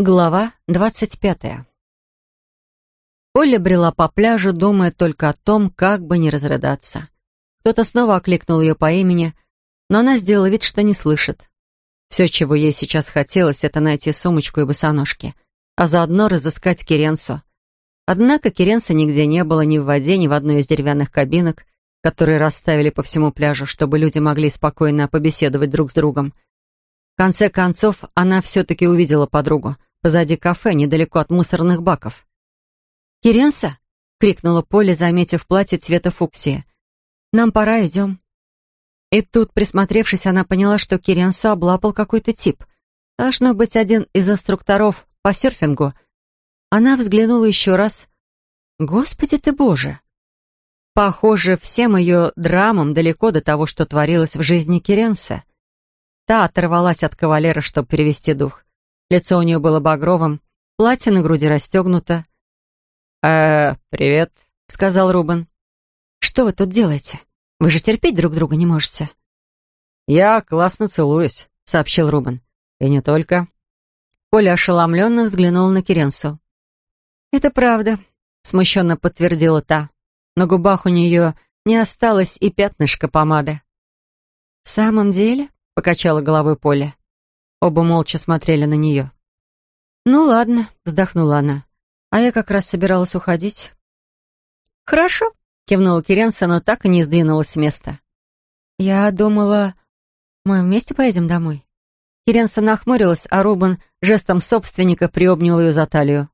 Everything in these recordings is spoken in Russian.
Глава двадцать пятая. Оля брела по пляжу, думая только о том, как бы не разрыдаться. Кто-то снова окликнул ее по имени, но она сделала вид, что не слышит. Все, чего ей сейчас хотелось, это найти сумочку и босоножки, а заодно разыскать Керенсу. Однако Керенса нигде не было ни в воде, ни в одной из деревянных кабинок, которые расставили по всему пляжу, чтобы люди могли спокойно побеседовать друг с другом. В конце концов, она все-таки увидела подругу — позади кафе, недалеко от мусорных баков. «Керенса?» — крикнула Поле, заметив платье цвета фуксии. «Нам пора, идем». И тут, присмотревшись, она поняла, что Керенсу облапал какой-то тип. Должно быть один из инструкторов по серфингу. Она взглянула еще раз. «Господи ты боже!» Похоже, всем ее драмам далеко до того, что творилось в жизни Керенса. Та оторвалась от кавалера, чтобы перевести дух. Лицо у нее было багровым, платье на груди расстегнуто. «Э, привет», — сказал Рубен. «Что вы тут делаете? Вы же терпеть друг друга не можете». «Я классно целуюсь», — сообщил Рубен. «И не только». Поля ошеломленно взглянула на Керенсу. «Это правда», — смущенно подтвердила та. На губах у нее не осталось и пятнышка помады. «В самом деле?» — покачала головой Поля. Оба молча смотрели на нее. «Ну ладно», — вздохнула она. «А я как раз собиралась уходить». «Хорошо», — кивнула Керенса, но так и не сдвинулась с места. «Я думала, мы вместе поедем домой». Керенса нахмурилась, а Рубен жестом собственника приобнял ее за талию.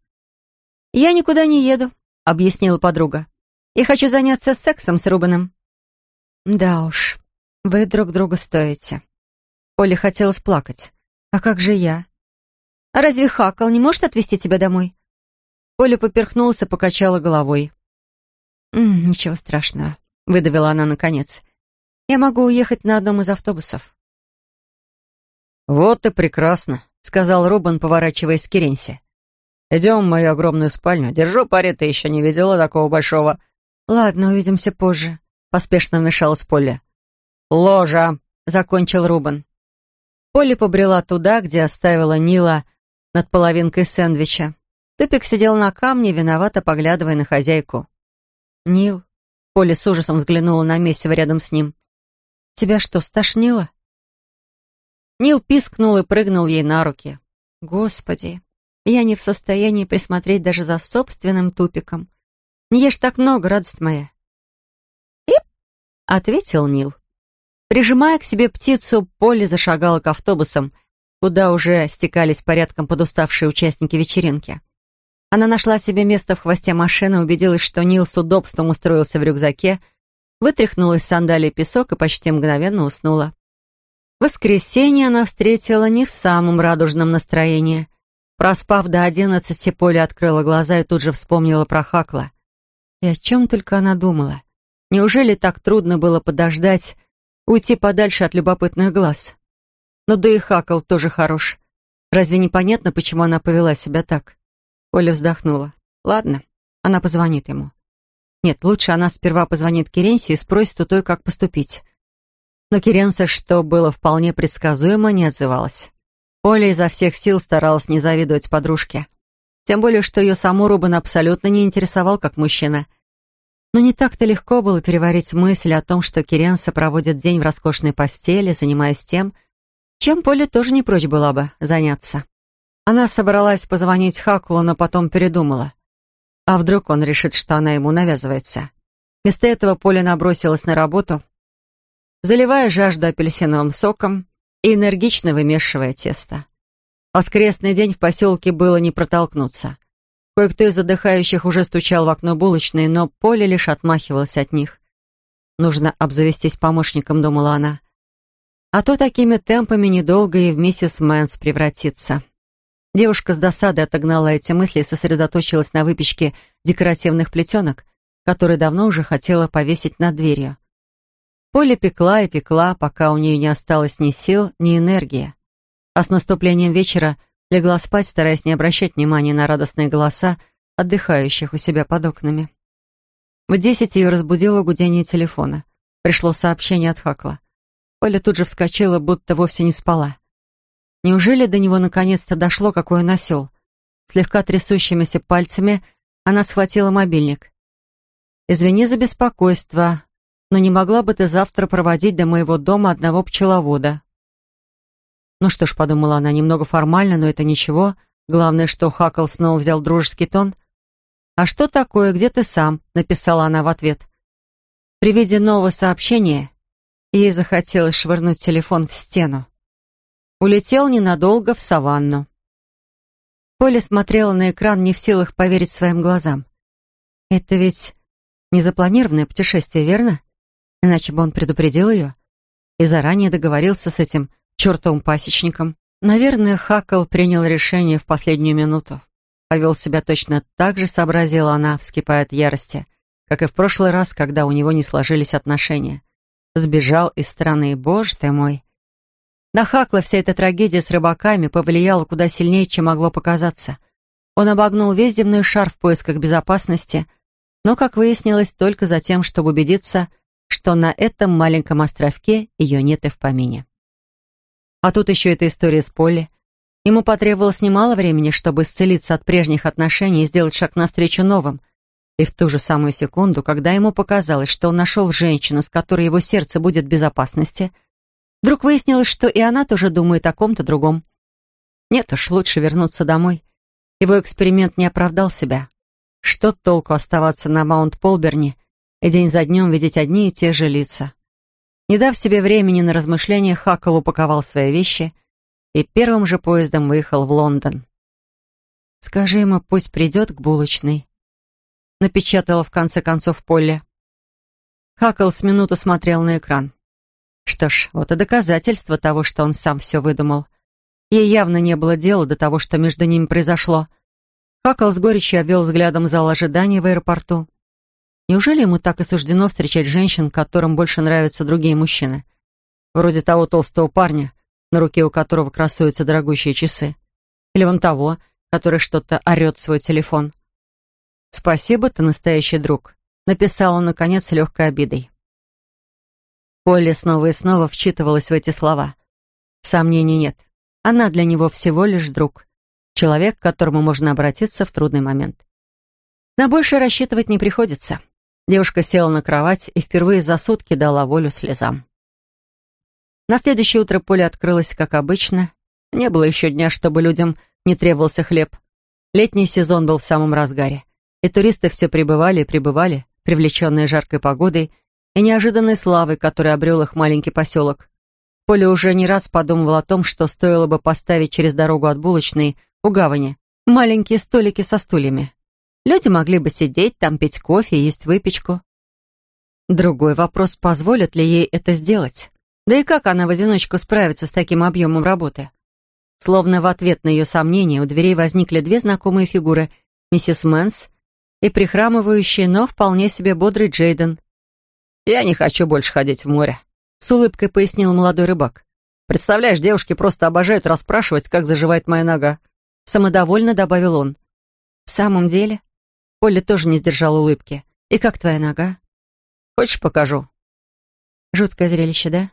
«Я никуда не еду», — объяснила подруга. «Я хочу заняться сексом с Рубеном». «Да уж, вы друг друга стоите». Оле хотелось плакать. «А как же я?» «А разве Хакал не может отвезти тебя домой?» Оля поперхнулся, покачала головой. «М -м, «Ничего страшного», — выдавила она наконец. «Я могу уехать на одном из автобусов». «Вот и прекрасно», — сказал Рубан, поворачиваясь к Керенсе. «Идем в мою огромную спальню. Держу пари, ты еще не видела такого большого...» «Ладно, увидимся позже», — поспешно вмешалась Полли. «Ложа», — закончил Рубан. Полли побрела туда, где оставила Нила над половинкой сэндвича. Тупик сидел на камне, виновато поглядывая на хозяйку. «Нил?» Полли с ужасом взглянула на месиво рядом с ним. «Тебя что, стошнило?» Нил пискнул и прыгнул ей на руки. «Господи, я не в состоянии присмотреть даже за собственным тупиком. Не ешь так много, радость моя». «Ип!» — ответил Нил. Прижимая к себе птицу, Полли зашагала к автобусам, куда уже стекались порядком подуставшие участники вечеринки. Она нашла себе место в хвосте машины, убедилась, что Нил с удобством устроился в рюкзаке, вытряхнула из сандалий песок и почти мгновенно уснула. воскресенье она встретила не в самом радужном настроении. Проспав до одиннадцати, Поля открыла глаза и тут же вспомнила про Хакла. И о чем только она думала. Неужели так трудно было подождать, Уйти подальше от любопытных глаз. Но да и Хакл тоже хорош. Разве непонятно, почему она повела себя так? Оля вздохнула. Ладно, она позвонит ему. Нет, лучше она сперва позвонит Керенсе и спросит у той, как поступить. Но Керенса, что было вполне предсказуемо, не отзывалась. Оля изо всех сил старалась не завидовать подружке. Тем более, что ее саму Рубен абсолютно не интересовал как мужчина — но не так-то легко было переварить мысль о том, что Киренса проводит день в роскошной постели, занимаясь тем, чем Поле тоже не прочь была бы заняться. Она собралась позвонить Хаклу, но потом передумала. А вдруг он решит, что она ему навязывается? Вместо этого Поля набросилась на работу, заливая жажду апельсиновым соком и энергично вымешивая тесто. Воскресный день в поселке было не протолкнуться. Кое-кто из задыхающих уже стучал в окно булочной, но Поле лишь отмахивалась от них. «Нужно обзавестись помощником», — думала она. «А то такими темпами недолго и в миссис Мэнс превратиться». Девушка с досадой отогнала эти мысли и сосредоточилась на выпечке декоративных плетенок, которые давно уже хотела повесить над дверью. Полли пекла и пекла, пока у нее не осталось ни сил, ни энергии. А с наступлением вечера Легла спать, стараясь не обращать внимания на радостные голоса отдыхающих у себя под окнами. В десять ее разбудило гудение телефона. Пришло сообщение от Хакла. Оля тут же вскочила, будто вовсе не спала. Неужели до него наконец-то дошло, какой он осел? Слегка трясущимися пальцами она схватила мобильник. «Извини за беспокойство, но не могла бы ты завтра проводить до моего дома одного пчеловода?» Ну что ж, подумала она, немного формально, но это ничего. Главное, что Хакл снова взял дружеский тон. «А что такое, где ты сам?» — написала она в ответ. При виде нового сообщения ей захотелось швырнуть телефон в стену. Улетел ненадолго в саванну. Поля смотрела на экран, не в силах поверить своим глазам. Это ведь незапланированное путешествие, верно? Иначе бы он предупредил ее и заранее договорился с этим чертовым пасечником. Наверное, Хакл принял решение в последнюю минуту. Повел себя точно так же, сообразила она, вскипая от ярости, как и в прошлый раз, когда у него не сложились отношения. Сбежал из страны, боже ты мой. На Хакла вся эта трагедия с рыбаками повлияла куда сильнее, чем могло показаться. Он обогнул весь земной шар в поисках безопасности, но, как выяснилось, только за тем, чтобы убедиться, что на этом маленьком островке ее нет и в помине. А тут еще эта история с Полли. Ему потребовалось немало времени, чтобы исцелиться от прежних отношений и сделать шаг навстречу новым. И в ту же самую секунду, когда ему показалось, что он нашел женщину, с которой его сердце будет в безопасности, вдруг выяснилось, что и она тоже думает о ком-то другом. Нет уж, лучше вернуться домой. Его эксперимент не оправдал себя. Что толку оставаться на Маунт-Полберни и день за днем видеть одни и те же лица? Не дав себе времени на размышления, Хакл упаковал свои вещи и первым же поездом выехал в Лондон. «Скажи ему, пусть придет к булочной», — напечатала в конце концов Полли. Хакл с минуту смотрел на экран. Что ж, вот и доказательство того, что он сам все выдумал. Ей явно не было дела до того, что между ними произошло. Хакл с горечью обвел взглядом зал ожидания в аэропорту. Неужели ему так и суждено встречать женщин, которым больше нравятся другие мужчины? Вроде того толстого парня, на руке у которого красуются дорогущие часы. Или вон того, который что-то орет в свой телефон. «Спасибо, ты настоящий друг», — написал он, наконец, с легкой обидой. Полли снова и снова вчитывалась в эти слова. Сомнений нет. Она для него всего лишь друг. Человек, к которому можно обратиться в трудный момент. На больше рассчитывать не приходится. Девушка села на кровать и впервые за сутки дала волю слезам. На следующее утро поле открылось, как обычно. Не было еще дня, чтобы людям не требовался хлеб. Летний сезон был в самом разгаре. И туристы все прибывали и прибывали, привлеченные жаркой погодой и неожиданной славой, которой обрел их маленький поселок. Поле уже не раз подумывал о том, что стоило бы поставить через дорогу от булочной у гавани маленькие столики со стульями. Люди могли бы сидеть там, пить кофе и есть выпечку. Другой вопрос, позволят ли ей это сделать. Да и как она в одиночку справится с таким объемом работы? Словно в ответ на ее сомнения у дверей возникли две знакомые фигуры — миссис Мэнс и прихрамывающий, но вполне себе бодрый Джейден. «Я не хочу больше ходить в море», — с улыбкой пояснил молодой рыбак. «Представляешь, девушки просто обожают расспрашивать, как заживает моя нога». Самодовольно добавил он. «В самом деле?» Полли тоже не сдержала улыбки. «И как твоя нога?» «Хочешь, покажу?» «Жуткое зрелище, да?»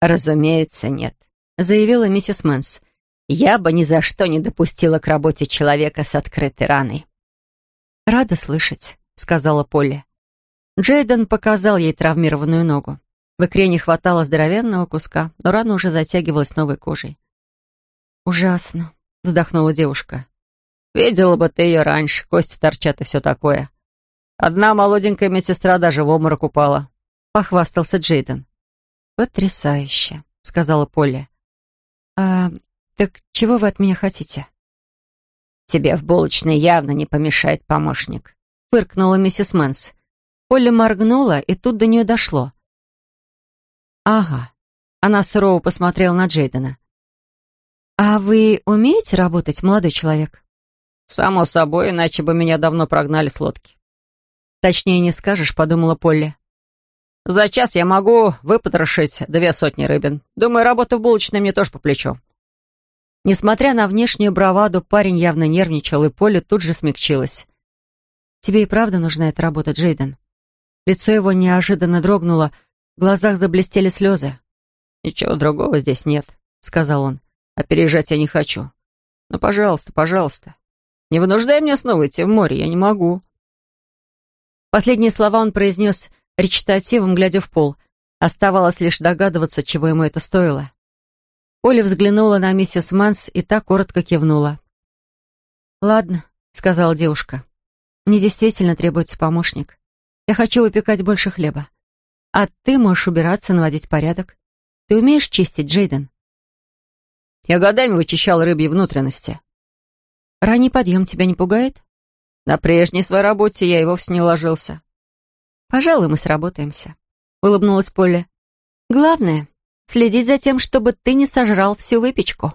«Разумеется, нет», — заявила миссис Мэнс. «Я бы ни за что не допустила к работе человека с открытой раной». «Рада слышать», — сказала Полли. Джейден показал ей травмированную ногу. В икре не хватало здоровенного куска, но рана уже затягивалась новой кожей. «Ужасно», — вздохнула девушка. Видела бы ты ее раньше, кости торчат и все такое. Одна молоденькая медсестра даже в обморок упала. Похвастался Джейден. «Потрясающе», — сказала Полли. «А, так чего вы от меня хотите?» «Тебе в булочной явно не помешает помощник», — фыркнула миссис Мэнс. Полли моргнула, и тут до нее дошло. «Ага». Она сурово посмотрела на Джейдена. «А вы умеете работать, молодой человек?» «Само собой, иначе бы меня давно прогнали с лодки». «Точнее не скажешь», — подумала Полли. «За час я могу выпотрошить две сотни рыбин. Думаю, работа в булочной мне тоже по плечу». Несмотря на внешнюю браваду, парень явно нервничал, и Поле тут же смягчилась. «Тебе и правда нужна эта работа, Джейден?» Лицо его неожиданно дрогнуло, в глазах заблестели слезы. «Ничего другого здесь нет», — сказал он. «Опережать я не хочу. Ну, пожалуйста, пожалуйста. Не вынуждай меня снова идти в море, я не могу». Последние слова он произнес речитативом, глядя в пол. Оставалось лишь догадываться, чего ему это стоило. Оля взглянула на миссис Манс и так коротко кивнула. «Ладно», — сказала девушка. «Мне действительно требуется помощник. Я хочу выпекать больше хлеба. А ты можешь убираться, наводить порядок. Ты умеешь чистить, Джейден?» «Я годами вычищал рыбьи внутренности». «Ранний подъем тебя не пугает?» «На прежней своей работе я и вовсе не ложился». «Пожалуй, мы сработаемся», — улыбнулась Полли. «Главное, следить за тем, чтобы ты не сожрал всю выпечку».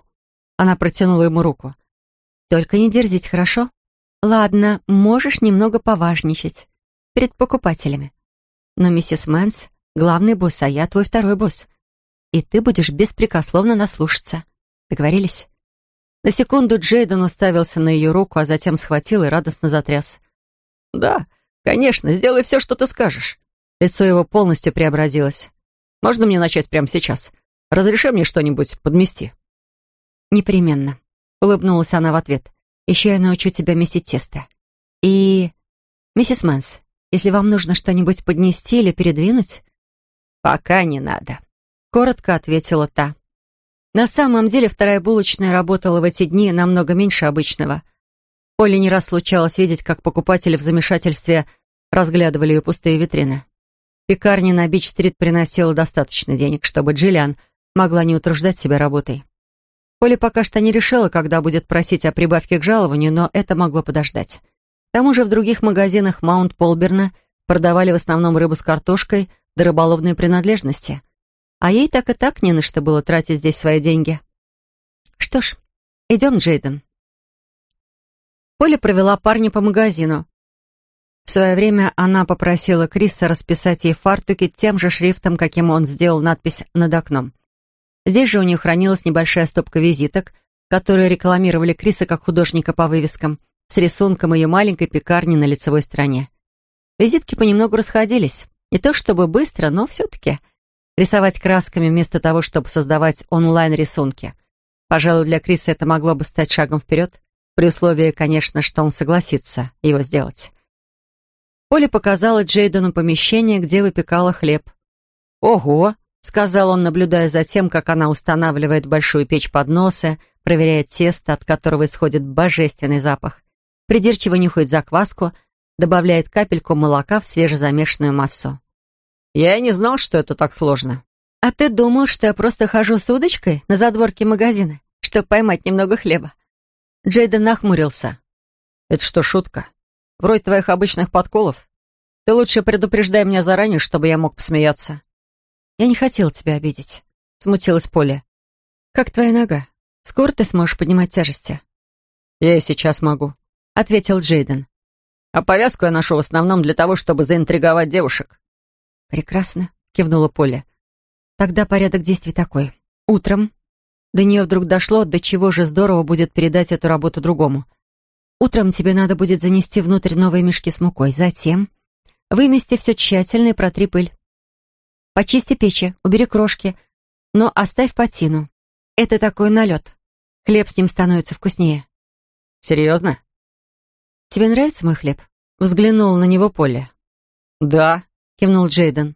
Она протянула ему руку. «Только не дерзить, хорошо? Ладно, можешь немного поважничать перед покупателями. Но миссис Мэнс — главный босс, а я твой второй босс. И ты будешь беспрекословно нас слушаться. Договорились?» На секунду Джейден уставился на ее руку, а затем схватил и радостно затряс. «Да, конечно, сделаю все, что ты скажешь». Лицо его полностью преобразилось. Можно мне начать прямо сейчас? Разреши мне что-нибудь подмести?» «Непременно», — улыбнулась она в ответ. «Еще я научу тебя месить тесто. И... Миссис Мэнс, если вам нужно что-нибудь поднести или передвинуть...» «Пока не надо», — коротко ответила та. На самом деле вторая булочная работала в эти дни намного меньше обычного. Полли не раз случалось видеть, как покупатели в замешательстве разглядывали ее пустые витрины. Пекарня на Бич-стрит приносила достаточно денег, чтобы Джиллиан могла не утруждать себя работой. Поля пока что не решила, когда будет просить о прибавке к жалованию, но это могло подождать. К тому же в других магазинах Маунт Полберна продавали в основном рыбу с картошкой да рыболовные принадлежности. А ей так и так не на что было тратить здесь свои деньги. Что ж, идем, Джейден. Поля провела парня по магазину, в свое время она попросила Криса расписать ей фартуки тем же шрифтом, каким он сделал надпись над окном. Здесь же у нее хранилась небольшая стопка визиток, которые рекламировали Криса как художника по вывескам, с рисунком ее маленькой пекарни на лицевой стороне. Визитки понемногу расходились. Не то чтобы быстро, но все-таки. Рисовать красками вместо того, чтобы создавать онлайн-рисунки. Пожалуй, для Криса это могло бы стать шагом вперед, при условии, конечно, что он согласится его сделать. Поля показала Джейдену помещение, где выпекала хлеб. «Ого!» — сказал он, наблюдая за тем, как она устанавливает большую печь подноса, проверяет тесто, от которого исходит божественный запах, придирчиво нюхает закваску, добавляет капельку молока в свежезамешанную массу. «Я и не знал, что это так сложно». «А ты думал, что я просто хожу с удочкой на задворке магазина, чтобы поймать немного хлеба?» Джейден нахмурился. «Это что, шутка?» Вроде твоих обычных подколов. Ты лучше предупреждай меня заранее, чтобы я мог посмеяться». «Я не хотел тебя обидеть», — смутилась Поля. «Как твоя нога? Скоро ты сможешь поднимать тяжести?» «Я и сейчас могу», — ответил Джейден. «А повязку я ношу в основном для того, чтобы заинтриговать девушек». «Прекрасно», — кивнула Поля. «Тогда порядок действий такой. Утром до нее вдруг дошло, до чего же здорово будет передать эту работу другому. Утром тебе надо будет занести внутрь новые мешки с мукой. Затем вымести все тщательно и протри пыль. Почисти печи, убери крошки, но оставь патину. Это такой налет. Хлеб с ним становится вкуснее. Серьезно? Тебе нравится мой хлеб? Взглянул на него Поле. Да, кивнул Джейден.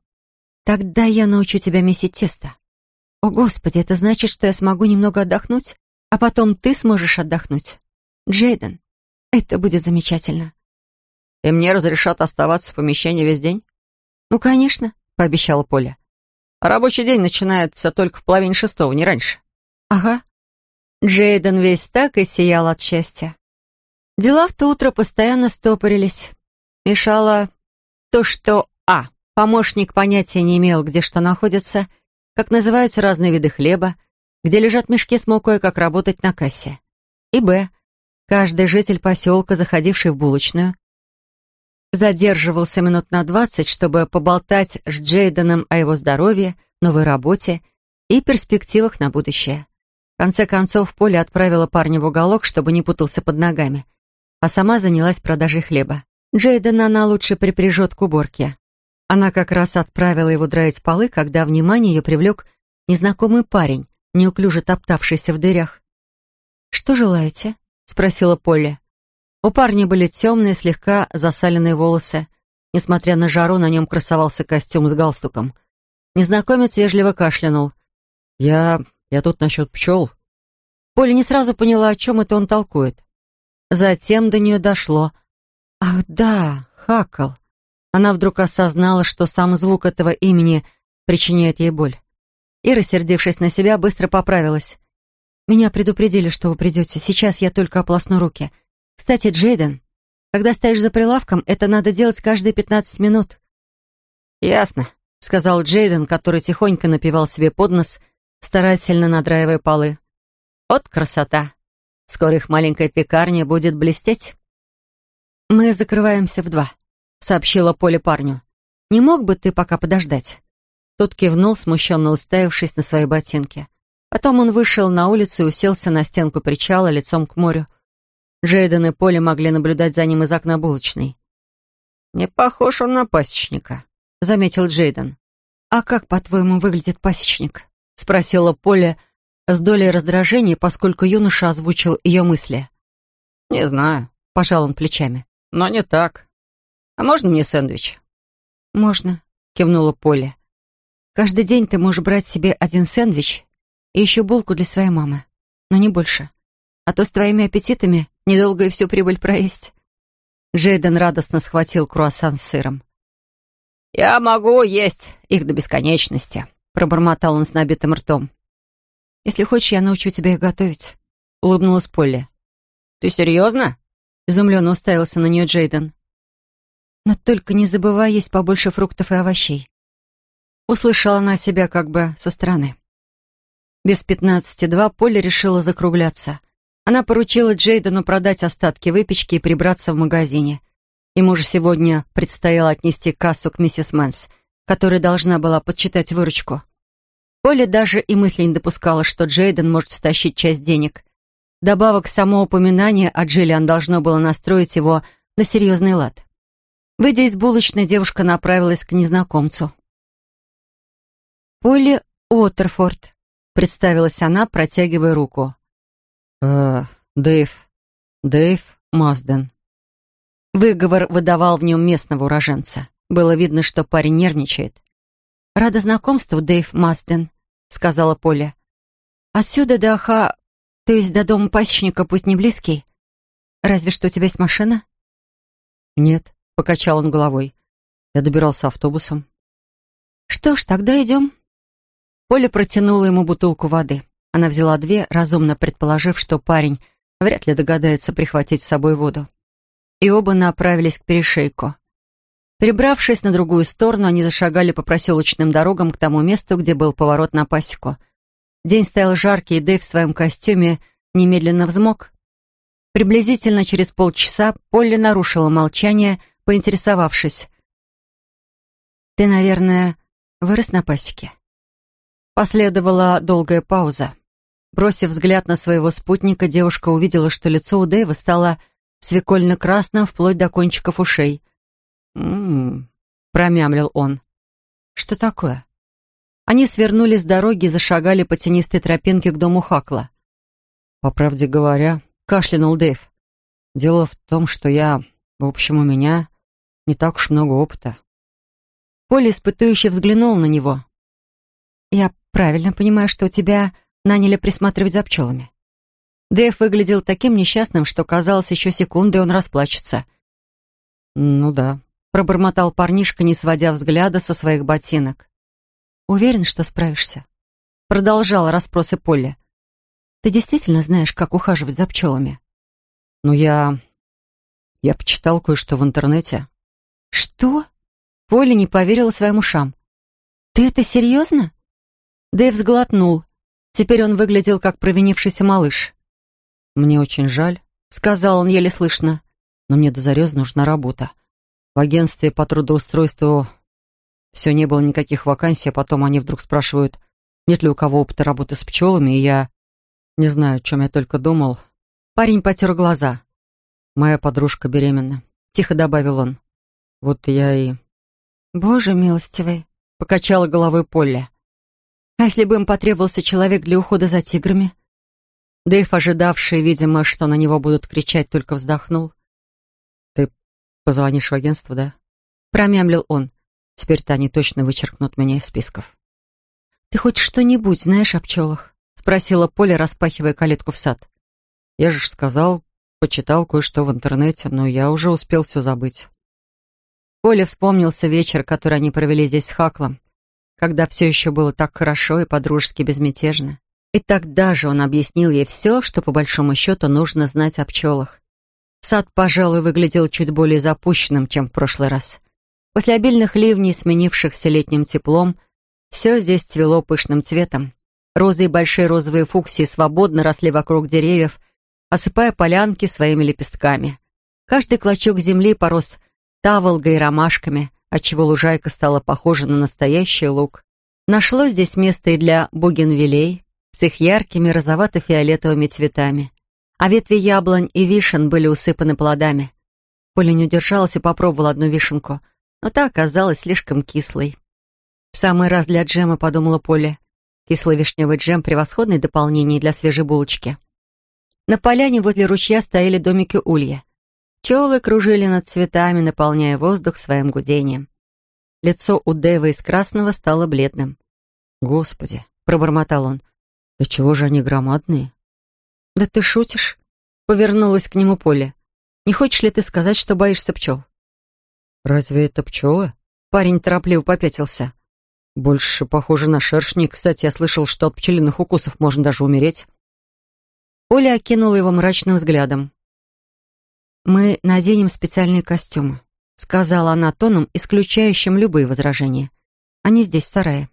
Тогда я научу тебя месить тесто. О, Господи, это значит, что я смогу немного отдохнуть, а потом ты сможешь отдохнуть. Джейден, это будет замечательно. И мне разрешат оставаться в помещении весь день? Ну, конечно, пообещала Поля. рабочий день начинается только в половине шестого, не раньше. Ага. Джейден весь так и сиял от счастья. Дела в то утро постоянно стопорились. Мешало то, что. Помощник понятия не имел, где что находится, как называются разные виды хлеба, где лежат мешки с мукой, как работать на кассе. И Б. Каждый житель поселка, заходивший в булочную, задерживался минут на двадцать, чтобы поболтать с Джейденом о его здоровье, новой работе и перспективах на будущее. В конце концов, Поля отправила парня в уголок, чтобы не путался под ногами, а сама занялась продажей хлеба. Джейдена она лучше припряжет к уборке. Она как раз отправила его драить полы, когда внимание ее привлек незнакомый парень, неуклюже топтавшийся в дырях. «Что желаете?» — спросила Полли. У парня были темные, слегка засаленные волосы. Несмотря на жару, на нем красовался костюм с галстуком. Незнакомец вежливо кашлянул. «Я... я тут насчет пчел». Поля не сразу поняла, о чем это он толкует. Затем до нее дошло. «Ах да, Хакл». Она вдруг осознала, что сам звук этого имени причиняет ей боль. И, рассердившись на себя, быстро поправилась. «Меня предупредили, что вы придете. Сейчас я только ополосну руки. Кстати, Джейден, когда стоишь за прилавком, это надо делать каждые пятнадцать минут». «Ясно», — сказал Джейден, который тихонько напивал себе под нос, старательно надраивая полы. «Вот красота! Скоро их маленькая пекарня будет блестеть». «Мы закрываемся в два», — сообщила Поле парню. «Не мог бы ты пока подождать?» Тот кивнул, смущенно уставившись на свои ботинки. Потом он вышел на улицу и уселся на стенку причала лицом к морю. Джейден и Поле могли наблюдать за ним из окна булочной. «Не похож он на пасечника», — заметил Джейден. «А как, по-твоему, выглядит пасечник?» — спросила Поле с долей раздражения, поскольку юноша озвучил ее мысли. «Не знаю», — пожал он плечами. «Но не так. А можно мне сэндвич?» «Можно», — кивнула Поле. Каждый день ты можешь брать себе один сэндвич и еще булку для своей мамы, но не больше. А то с твоими аппетитами недолго и всю прибыль проесть». Джейден радостно схватил круассан с сыром. «Я могу есть их до бесконечности», — пробормотал он с набитым ртом. «Если хочешь, я научу тебя их готовить», — улыбнулась Полли. «Ты серьезно?» — изумленно уставился на нее Джейден. «Но только не забывай есть побольше фруктов и овощей. Услышала она себя как бы со стороны. Без пятнадцати два Полли решила закругляться. Она поручила Джейдену продать остатки выпечки и прибраться в магазине. Ему же сегодня предстояло отнести кассу к миссис Мэнс, которая должна была подсчитать выручку. Полли даже и мысли не допускала, что Джейден может стащить часть денег. Вдобавок само упоминание о Джиллиан должно было настроить его на серьезный лад. Выйдя из булочной, девушка направилась к незнакомцу. «Полли Уоттерфорд», — представилась она, протягивая руку. «Э, Дэйв, Дэйв Мазден». Выговор выдавал в нем местного уроженца. Было видно, что парень нервничает. «Рада знакомству, Дэйв Мазден», — сказала Поля. «Отсюда до Аха, то есть до дома пасечника, пусть не близкий. Разве что у тебя есть машина?» «Нет», — покачал он головой. «Я добирался автобусом». «Что ж, тогда идем». Поля протянула ему бутылку воды. Она взяла две, разумно предположив, что парень вряд ли догадается прихватить с собой воду. И оба направились к перешейку. Прибравшись на другую сторону, они зашагали по проселочным дорогам к тому месту, где был поворот на пасеку. День стоял жаркий, и Дэйв в своем костюме немедленно взмок. Приблизительно через полчаса Полли нарушила молчание, поинтересовавшись. «Ты, наверное, вырос на пасеке?» Последовала долгая пауза. Бросив взгляд на своего спутника, девушка увидела, что лицо у Дэйва стало свекольно-красным вплоть до кончиков ушей. «М-м-м», промямлил он. «Что такое?» Они свернули с дороги и зашагали по тенистой тропинке к дому Хакла. «По правде говоря», — кашлянул Дэйв, «дело в том, что я, в общем, у меня не так уж много опыта». Поля испытующе взглянул на него. «Я правильно понимаю, что тебя наняли присматривать за пчелами?» Дэйв выглядел таким несчастным, что казалось, еще секунды он расплачется. «Ну да», — пробормотал парнишка, не сводя взгляда со своих ботинок. «Уверен, что справишься?» Продолжала расспросы Полли. «Ты действительно знаешь, как ухаживать за пчелами?» «Ну, я... я почитал кое-что в интернете». «Что?» Полли не поверила своим ушам. «Ты это серьезно?» Дэйв сглотнул. Теперь он выглядел как провинившийся малыш. «Мне очень жаль», — сказал он еле слышно. «Но мне до зареза нужна работа. В агентстве по трудоустройству все не было никаких вакансий, а потом они вдруг спрашивают, нет ли у кого опыта работы с пчелами, и я не знаю, о чем я только думал. Парень потер глаза. «Моя подружка беременна», — тихо добавил он. «Вот я и...» «Боже милостивый», — покачала головой Полли. А если бы им потребовался человек для ухода за тиграми? Дэйв, ожидавший, видимо, что на него будут кричать, только вздохнул. «Ты позвонишь в агентство, да?» Промямлил он. «Теперь-то они точно вычеркнут меня из списков». «Ты хоть что-нибудь знаешь о пчелах?» Спросила Поля, распахивая калитку в сад. «Я же сказал, почитал кое-что в интернете, но я уже успел все забыть». Поле вспомнился вечер, который они провели здесь с Хаклом, когда все еще было так хорошо и подружески безмятежно. И тогда же он объяснил ей все, что по большому счету нужно знать о пчелах. Сад, пожалуй, выглядел чуть более запущенным, чем в прошлый раз. После обильных ливней, сменившихся летним теплом, все здесь цвело пышным цветом. Розы и большие розовые фуксии свободно росли вокруг деревьев, осыпая полянки своими лепестками. Каждый клочок земли порос таволгой и ромашками, отчего лужайка стала похожа на настоящий луг. Нашлось здесь место и для бугенвилей, с их яркими розовато-фиолетовыми цветами. А ветви яблонь и вишен были усыпаны плодами. Поля не удержалась и попробовала одну вишенку, но та оказалась слишком кислой. «Самый раз для джема», — подумала Поля. Кислый вишневый джем — превосходное дополнение для свежей булочки. На поляне возле ручья стояли домики улья. Пчелы кружили над цветами, наполняя воздух своим гудением. Лицо у Дэва из красного стало бледным. «Господи!» — пробормотал он. «Да чего же они громадные?» «Да ты шутишь?» — повернулась к нему Поля. «Не хочешь ли ты сказать, что боишься пчел?» «Разве это пчелы?» Парень торопливо попятился. «Больше похоже на шершни. Кстати, я слышал, что от пчелиных укусов можно даже умереть». Оля окинула его мрачным взглядом. «Мы наденем специальные костюмы», — сказала она тоном, исключающим любые возражения. «Они здесь, в сарае».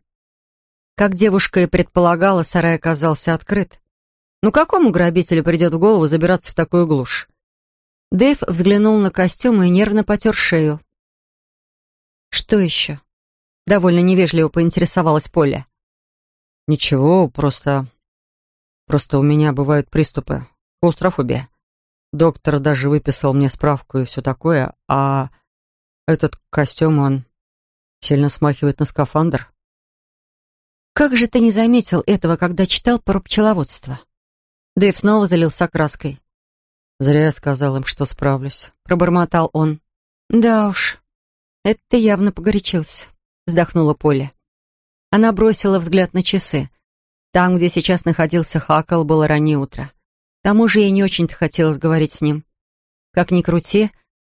Как девушка и предполагала, сарай оказался открыт. Ну какому грабителю придет в голову забираться в такую глушь? Дэйв взглянул на костюм и нервно потер шею. «Что еще?» Довольно невежливо поинтересовалась Поля. «Ничего, просто... Просто у меня бывают приступы. Клаустрофобия. Доктор даже выписал мне справку и все такое, а этот костюм, он сильно смахивает на скафандр». «Как же ты не заметил этого, когда читал про пчеловодство?» Дэйв снова залился краской. «Зря я сказал им, что справлюсь», — пробормотал он. «Да уж, это ты явно погорячился», — вздохнула Поля. Она бросила взгляд на часы. Там, где сейчас находился Хакл, было раннее утро. К тому же ей не очень-то хотелось говорить с ним. Как ни крути,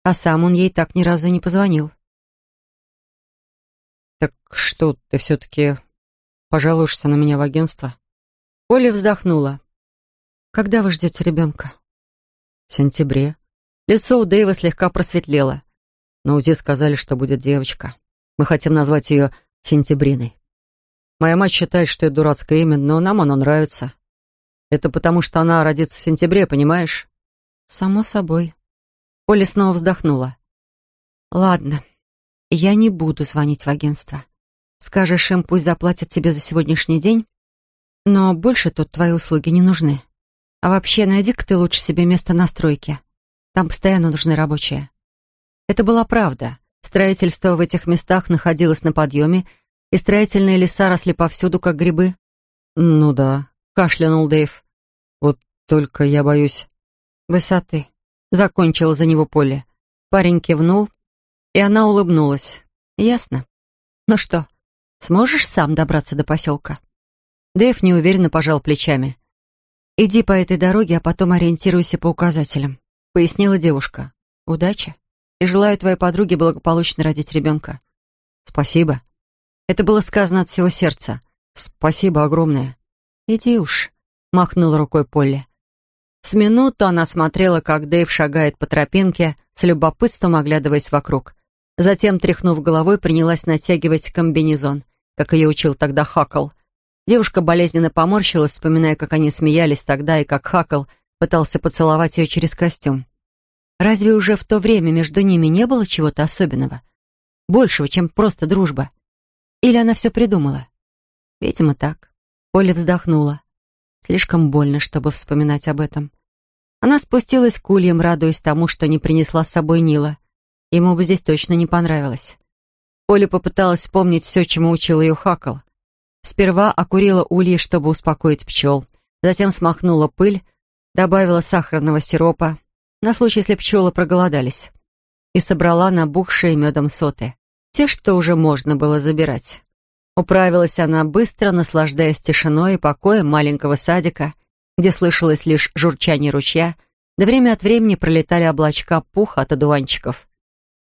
а сам он ей так ни разу не позвонил. «Так что, ты все-таки Пожалуешься на меня в агентство?» Оля вздохнула. «Когда вы ждете ребенка?» «В сентябре». Лицо у Дэйва слегка просветлело. На УЗИ сказали, что будет девочка. Мы хотим назвать ее Сентябриной. Моя мать считает, что это дурацкое имя, но нам оно нравится. Это потому, что она родится в сентябре, понимаешь? Само собой. Оля снова вздохнула. Ладно, я не буду звонить в агентство. Скажешь им, пусть заплатят тебе за сегодняшний день, но больше тут твои услуги не нужны. А вообще, найди-ка ты лучше себе место на стройке. Там постоянно нужны рабочие». Это была правда. Строительство в этих местах находилось на подъеме, и строительные леса росли повсюду, как грибы. «Ну да», — кашлянул Дэйв. «Вот только я боюсь...» «Высоты», — закончила за него Поле. Парень кивнул, и она улыбнулась. «Ясно. Ну что, Сможешь сам добраться до поселка?» Дэйв неуверенно пожал плечами. «Иди по этой дороге, а потом ориентируйся по указателям», — пояснила девушка. «Удачи. И желаю твоей подруге благополучно родить ребенка». «Спасибо». Это было сказано от всего сердца. «Спасибо огромное». «Иди уж», — махнул рукой Полли. С минуту она смотрела, как Дэйв шагает по тропинке, с любопытством оглядываясь вокруг. Затем, тряхнув головой, принялась натягивать комбинезон, как ее учил тогда Хакл. Девушка болезненно поморщилась, вспоминая, как они смеялись тогда и как Хакл пытался поцеловать ее через костюм. Разве уже в то время между ними не было чего-то особенного? Большего, чем просто дружба? Или она все придумала? Видимо, так. Оля вздохнула. Слишком больно, чтобы вспоминать об этом. Она спустилась к ульям, радуясь тому, что не принесла с собой Нила. Ему бы здесь точно не понравилось. Оля попыталась вспомнить все, чему учил ее Хакл. Сперва окурила ульи, чтобы успокоить пчел. затем смахнула пыль, добавила сахарного сиропа, на случай, если пчелы проголодались, и собрала набухшие медом соты, те, что уже можно было забирать. Управилась она быстро, наслаждаясь тишиной и покоем маленького садика, где слышалось лишь журчание ручья, да время от времени пролетали облачка пуха от одуванчиков.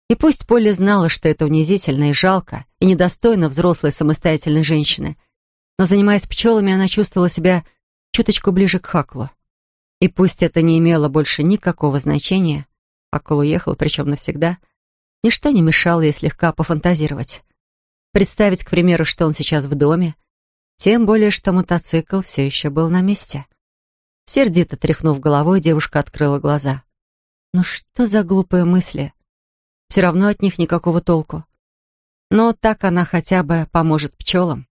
И пусть Полли знала, что это унизительно и жалко, и недостойно взрослой самостоятельной женщины, но, занимаясь пчелами, она чувствовала себя чуточку ближе к Хаклу. И пусть это не имело больше никакого значения, Хакл уехал, причем навсегда, ничто не мешало ей слегка пофантазировать. Представить, к примеру, что он сейчас в доме, тем более, что мотоцикл все еще был на месте. Сердито тряхнув головой, девушка открыла глаза. Ну что за глупые мысли? Все равно от них никакого толку. Но так она хотя бы поможет пчелам.